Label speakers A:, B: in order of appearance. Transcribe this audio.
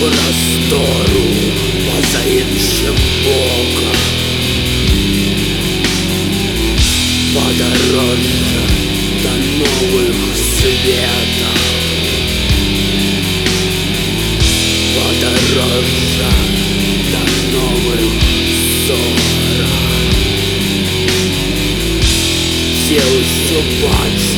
A: У простору позаимшим Бога. Подороже до новых светов. Подороже до новых ссоров Все уступать